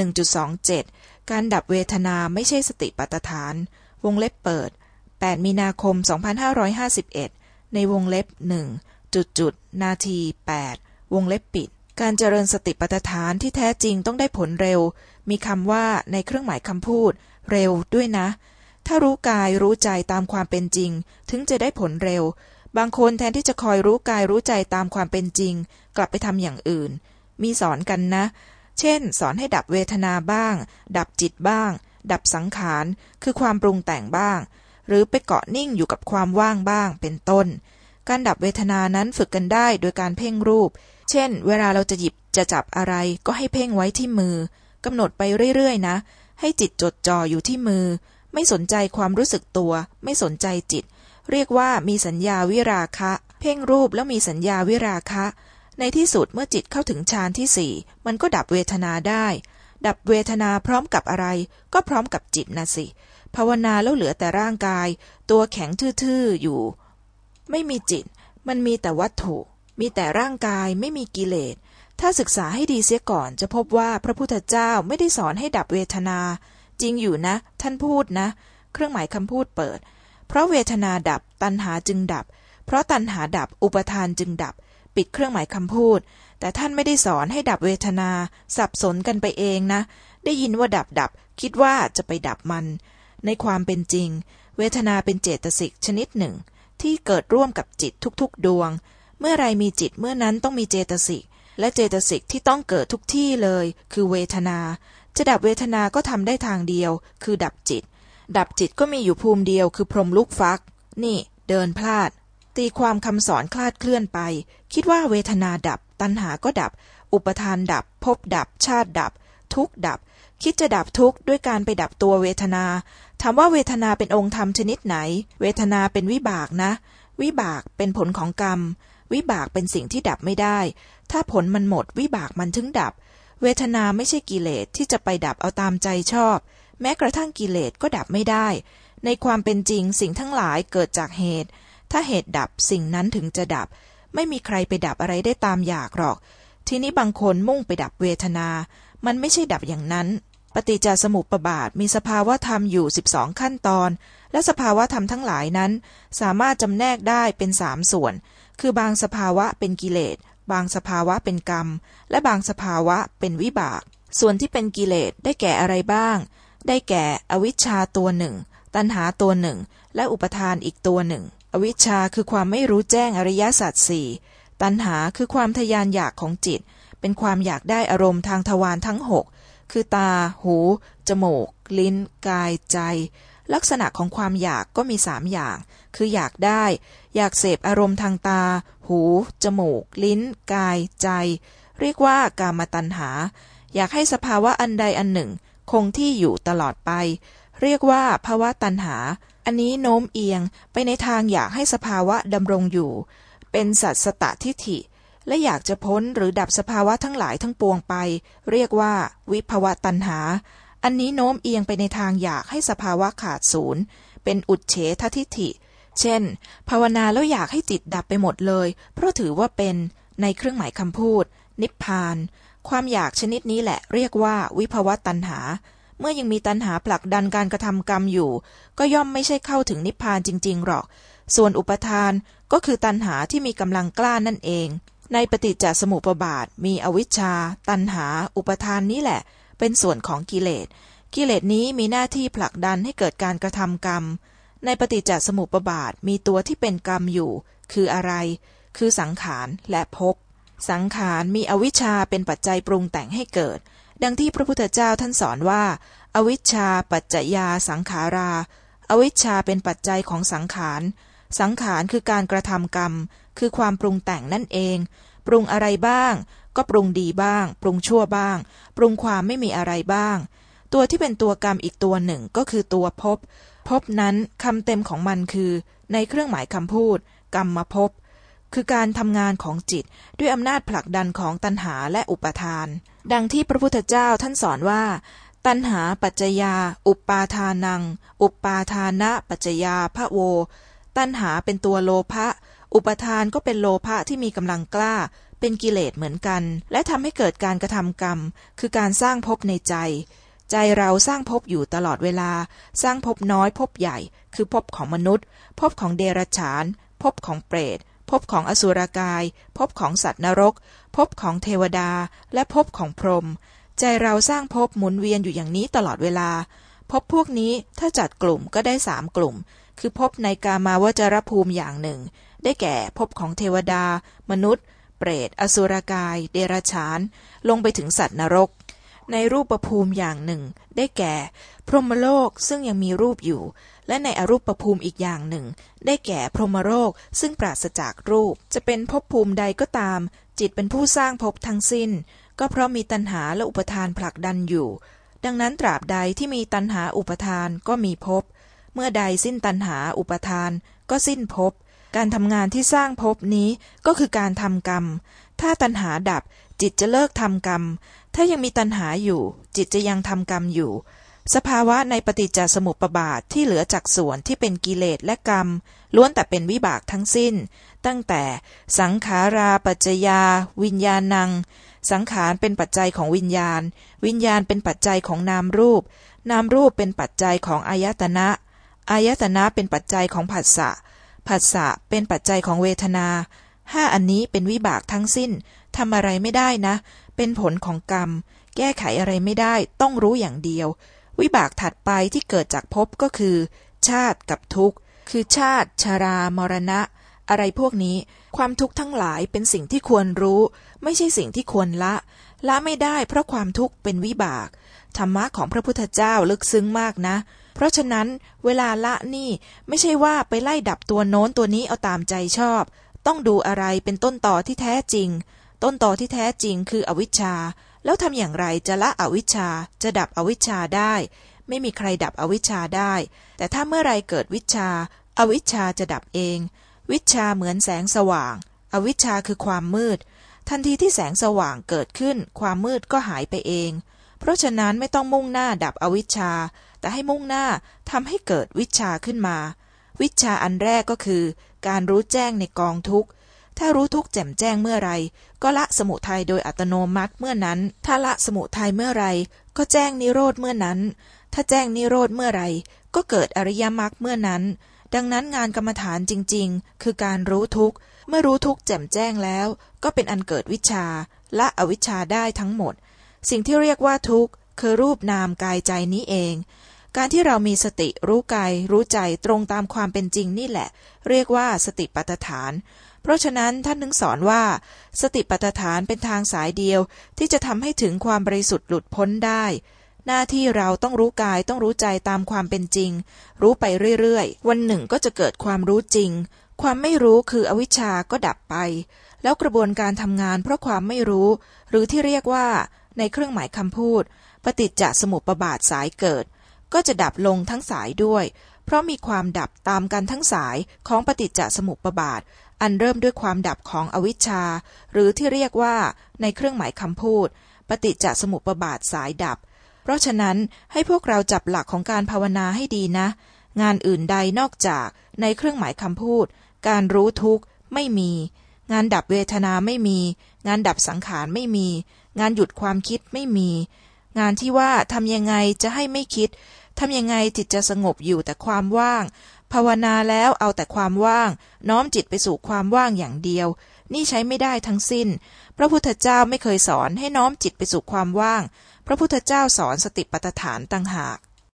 1.27 การดับเวทนาไม่ใช่สติปัฏฐาน วงเล็บเปิด 8 มีนาคม 2551 ในวงเล็บหนึ่งจุดจุดนาที 8 วงเล็บปิด การเจริญสติปัฏฐานที่แท้จริงต้องได้ผลเร็ว มีคำว่าในเครื่องหมายคำพูด เร็วด้วยนะ ถ้ารู้กายรู้ใจตามความเป็นจริง ถึงจะได้ผลเร็ว บางคนแทนที่จะคอยรู้กายรู้ใจตามความเป็นจริง กลับไปทำอย่างอื่น มีสอนกันนะ เช่น สอนให้ดับเวทนาบ้าง ดับจิตบ้าง ดับสังขาร คือความปรุงแต่งบ้าง หรือไปเกาะนิ่งอยู่กับความว่างบ้างเป็นต้น การดับเวทนานั้นฝึกกันได้โดยการเพ่งรูป เช่น เวลาเราจะหยิบจะจับอะไรก็ให้เพ่งไว้ที่มือกำหนดไปเรื่อยๆนะ ให้จิตจดจ่ออยู่ที่มือ ไม่สนใจความรู้สึกตัว ไม่สนใจจิต เรียกว่ามีสัญญาวิราคะ เพ่งรูปแล้วมีสัญญาวิราคะ ในที่สุดเมื่อจิตเข้าถึงฌานที่สี่มันก็ดับเวทนาได้ ดับเวทนาพร้อมกับอะไร ก็พร้อมกับจิตนะสิ ภาวนาแล้วเหลือแต่ร่างกาย ตัวแข็งทื่อๆอยู่ ไม่มีจิต มันมีแต่วัตถุ มีแต่ร่างกายไม่มีกิเลส ถ้าศึกษาให้ดีเสียก่อนจะพบว่าพระพุทธเจ้าไม่ได้สอนให้ดับเวทนา จริงอยู่นะ ท่านพูดนะ เครื่องหมายคำพูดเปิด เพราะเวทนาดับตัณหาจึงดับ เพราะตัณหาดับอุปทานจึงดับ ปิดเครื่องหมายคำพูด แต่ท่านไม่ได้สอนให้ดับเวทนา สับสนกันไปเองนะ ได้ยินว่าดับดับ คิดว่าจะไปดับมัน ในความเป็นจริง เวทนาเป็นเจตสิกชนิดหนึ่ง ที่เกิดร่วมกับจิตทุกๆ ดวง เมื่อไรมีจิตเมื่อนั้นต้องมีเจตสิก และเจตสิกที่ต้องเกิดทุกที่เลย คือเวทนา จะดับเวทนาก็ทำได้ทางเดียว คือดับจิต ดับจิตก็มีอยู่ภูมิเดียวคือพรมลูกฟัก นี่ เดินพลาด ตีความคำสอนคลาดเคลื่อนไป คิดว่าเวทนาดับ ตัณหาก็ดับ อุปทานดับ ภพดับ ชาติดับ ทุกข์ดับ คิดจะดับทุกข์ด้วยการไปดับตัวเวทนาถามว่าเวทนาเป็นองค์ธรรมชนิดไหน เวทนาเป็นวิบากนะ วิบากเป็นผลของกรรม วิบากเป็นสิ่งที่ดับไม่ได้ ถ้าผลมันหมด วิบากมันถึงดับ เวทนาไม่ใช่กิเลสที่จะไปดับเอาตามใจชอบ แม้กระทั่งกิเลสก็ดับไม่ได้ ในความเป็นจริงสิ่งทั้งหลายเกิดจากเหตุ ถ้าเหตุดับสิ่งนั้นถึงจะดับ ไม่มีใครไปดับอะไรได้ตามอยากหรอก ทีนี้บางคนมุ่งไปดับเวทนา มันไม่ใช่ดับอย่างนั้น ปฏิจจสมุปบาทมีสภาวะธรรมอยู่ 12 ขั้นตอน และสภาวะธรรมทั้งหลายนั้น สามารถจำแนกได้เป็นสามส่วน คือบางสภาวะเป็นกิเลส บางสภาวะเป็นกรรม และบางสภาวะเป็นวิบาก ส่วนที่เป็นกิเลสได้แก่อะไรบ้าง ได้แก่อวิชชาตัวหนึ่ง ตัณหาตัวหนึ่ง และอุปทานอีกตัวหนึ่ง อวิชชาคือความไม่รู้แจ้งอริยสัจสี่ตัณหาคือความทยานอยากของจิต เป็นความอยากได้อารมณ์ทางทวารทั้งหกคือตา หู จมูก ลิ้น กาย ใจ ลักษณะของความอยากก็มีสามอย่าง คืออยากได้ อยากเสพอารมณ์ทางตา หู จมูก ลิ้น กาย ใจ เรียกว่ากามตัณหา อยากให้สภาวะอันใดอันหนึ่ง คงที่อยู่ตลอดไป เรียกว่าภาวะตัณหา อันนี้โน้มเอียงไปในทางอยากให้สภาวะดำรงอยู่ เป็นสัตสตทิฏฐิ และอยากจะพ้นหรือดับสภาวะทั้งหลายทั้งปวงไป เรียกว่า วิภวะตัณหา อันนี้โน้มเอียงไปในทางอยากให้สภาวะขาดศูนย์ เป็นอุดเฉททิฏฐิ เช่น ภาวนาแล้วอยากให้จิตดับไปหมดเลย เพราะถือว่าเป็นในเครื่องหมายคำพูด นิพพาน ความอยากชนิดนี้แหละเรียกว่า วิภวะตัณหา เมื่อยังมีตัณหาผลักดันการกระทำกรรมอยู่ ก็ย่อมไม่ใช่เข้าถึงนิพพานจริง ๆ หรอก ส่วนอุปทานก็คือตัณหาที่มีกำลังกล้านั่นเอง ในปฏิจจสมุปบาทมีอวิชชา ตัณหา อุปทานนี้แหละ เป็นส่วนของกิเลส กิเลสนี้มีหน้าที่ผลักดันให้เกิดการกระทำกรรม ในปฏิจจสมุปบาทมีตัวที่เป็นกรรมอยู่ คืออะไร คือสังขารและภพสังขารมีอวิชชาเป็นปัจจัยปรุงแต่งให้เกิด ดังที่พระพุทธเจ้าท่านสอนว่า อวิชชาปัจจยาสังขารา อวิชชาเป็นปัจจัยของสังขาร สังขารคือการกระทำกรรม คือความปรุงแต่งนั่นเอง ปรุงอะไรบ้าง ก็ปรุงดีบ้าง ปรุงชั่วบ้าง ปรุงความไม่มีอะไรบ้าง ตัวที่เป็นตัวกรรมอีกตัวหนึ่งก็คือตัวภพภพนั้นคำเต็มของมันคือ ในเครื่องหมายคำพูด กรรมภพ คือการทำงานของจิตด้วยอำนาจผลักดันของตัณหาและอุปทาน ดังที่พระพุทธเจ้าท่านสอนว่า ตัณหาปัจจยา อุปปาทานัง อุปปาทานะปัจจยาพระโว ตัณหาเป็นตัวโลภะอุปทานก็เป็นโลภะที่มีกำลังกล้า เป็นกิเลสเหมือนกัน และทำให้เกิดการกระทำกรรม คือการสร้างภพในใจ ใจเราสร้างภพอยู่ตลอดเวลา สร้างภพน้อยภพใหญ่ คือภพของมนุษย์ภพของเดรัจฉานภพของเปรต ภพของอสุรกาย ภพของสัตว์นรก ภพของเทวดา และภพของพรหม ใจเราสร้างภพหมุนเวียนอยู่อย่างนี้ตลอดเวลา ภพพวกนี้ถ้าจัดกลุ่มก็ได้สามกลุ่ม คือภพในกามาวจรภูมิอย่างหนึ่ง ได้แก่ภพของเทวดา มนุษย์ เปรต อสุรกาย เดรัจฉาน ลงไปถึงสัตว์นรก ในรูปภูมิอย่างหนึ่ง ได้แก่ พรหมโลกซึ่งยังมีรูปอยู่ และในอรูปประภูมิอีกอย่างหนึ่ง ได้แก่พรหมโลกซึ่งปราศจากรูป จะเป็นภพภูมิใดก็ตาม จิตเป็นผู้สร้างภพทั้งสิ้น ก็เพราะมีตัณหาและอุปทานผลักดันอยู่ ดังนั้นตราบใดที่มีตัณหาอุปทานก็มีภพเมื่อใดสิ้นตัณหาอุปทาน ก็สิ้นภพการทำงานที่สร้างภพนี้ก็คือการทำกรรม ถ้าตัณหาดับจิตจะเลิกทำกรรม ถ้ายังมีตัณหาอยู่ จิตจะยังทำกรรมอยู่ สภาวะในปฏิจจสมุปบาทที่เหลือจากส่วนที่เป็นกิเลสและกรรม ล้วนแต่เป็นวิบากทั้งสิ้น ตั้งแต่สังขาราปัจจยา วิญญาณัง สังขารเป็นปัจจัยของวิญญาณ วิญญาณเป็นปัจจัยของนามรูป นามรูปเป็นปัจจัยของอายตนะอายตนะเป็นปัจจัยของผัสสะผัสสะเป็นปัจจัยของเวทนาห้าอันนี้เป็นวิบากทั้งสิ้นทำอะไรไม่ได้นะ เป็นผลของกรรม แก้ไขอะไรไม่ได้ ต้องรู้อย่างเดียว วิบากถัดไปที่เกิดจากภพก็คือ ชาติกับทุกข์ คือชาติชารามรณะ อะไรพวกนี้ ความทุกข์ทั้งหลายเป็นสิ่งที่ควรรู้ ไม่ใช่สิ่งที่ควรละ ละไม่ได้เพราะความทุกข์เป็นวิบาก ธรรมะของพระพุทธเจ้าลึกซึ้งมากนะ เพราะฉะนั้นเวลาละนี่ไม่ใช่ว่าไปไล่ดับตัวโน้นตัวนี้เอาตามใจชอบ ต้องดูอะไรเป็นต้นต่อที่แท้จริง ต้นต่อที่แท้จริงคืออวิชชา แล้วทำอย่างไรจะละอวิชชาจะดับอวิชชาได้ ไม่มีใครดับอวิชชาได้ แต่ถ้าเมื่อไรเกิดวิชา อวิชชาจะดับเอง วิชาเหมือนแสงสว่าง อวิชชาคือความมืด ทันทีที่แสงสว่างเกิดขึ้น ความมืดก็หายไปเอง เพราะฉะนั้นไม่ต้องมุ่งหน้าดับอวิชชา แต่ให้มุ่งหน้าทำให้เกิดวิชาขึ้นมา วิชาอันแรกก็คือ การรู้แจ้งในกองทุกข์ ถ้ารู้ทุกแจ่มแจ้งเมื่อไรก็ละสมุทัยโดยอัตโนมัติเมื่อนั้น ถ้าละสมุทัยเมื่อไรก็แจ้งนิโรธเมื่อนั้น ถ้าแจ้งนิโรธเมื่อไรก็เกิดอริยมรรคเมื่อนั้น ดังนั้นงานกรรมฐานจริง ๆ คือการรู้ทุกเมื่อรู้ทุกแจ่มแจ้งแล้ว ก็เป็นอันเกิดวิชาละอวิชชาได้ทั้งหมด สิ่งที่เรียกว่าทุกข์คือรูปนามกายใจนี้เอง การที่เรามีสติรู้กายรู้ใจตรงตามความเป็นจริงนี่แหละ เรียกว่าสติปัฏฐาน เพราะฉะนั้นท่านถึงสอนว่า สติปัฏฐานเป็นทางสายเดียวที่จะทำให้ถึงความบริสุทธิ์หลุดพ้นได้ หน้าที่เราต้องรู้กายต้องรู้ใจตามความเป็นจริง รู้ไปเรื่อยๆ วันหนึ่งก็จะเกิดความรู้จริง ความไม่รู้คืออวิชชาก็ดับไป แล้วกระบวนการทำงานเพราะความไม่รู้ หรือที่เรียกว่า ในเครื่องหมายคำพูด ปฏิจจสมุปบาทสายเกิด ก็จะดับลงทั้งสายด้วยเพราะมีความดับตามกันทั้งสายของปฏิจจสมุปบาท อันเริ่มด้วยความดับของอวิชชา หรือที่เรียกว่าในเครื่องหมายคำพูด ปฏิจจสมุปบาทสายดับ เพราะฉะนั้นให้พวกเราจับหลักของการภาวนาให้ดีนะ งานอื่นใดนอกจากในเครื่องหมายคำพูด การรู้ทุกข์ไม่มี งานดับเวทนาไม่มี งานดับสังขารไม่มี งานหยุดความคิดไม่มี งานที่ว่าทำยังไงจะให้ไม่คิดทำยังไงจิตจะสงบอยู่แต่ความว่าง ภาวนาแล้วเอาแต่ความว่าง น้อมจิตไปสู่ความว่างอย่างเดียว นี่ใช้ไม่ได้ทั้งสิ้น พระพุทธเจ้าไม่เคยสอนให้น้อมจิตไปสู่ความว่าง พระพุทธเจ้าสอนสติปัฏฐานต่างหาก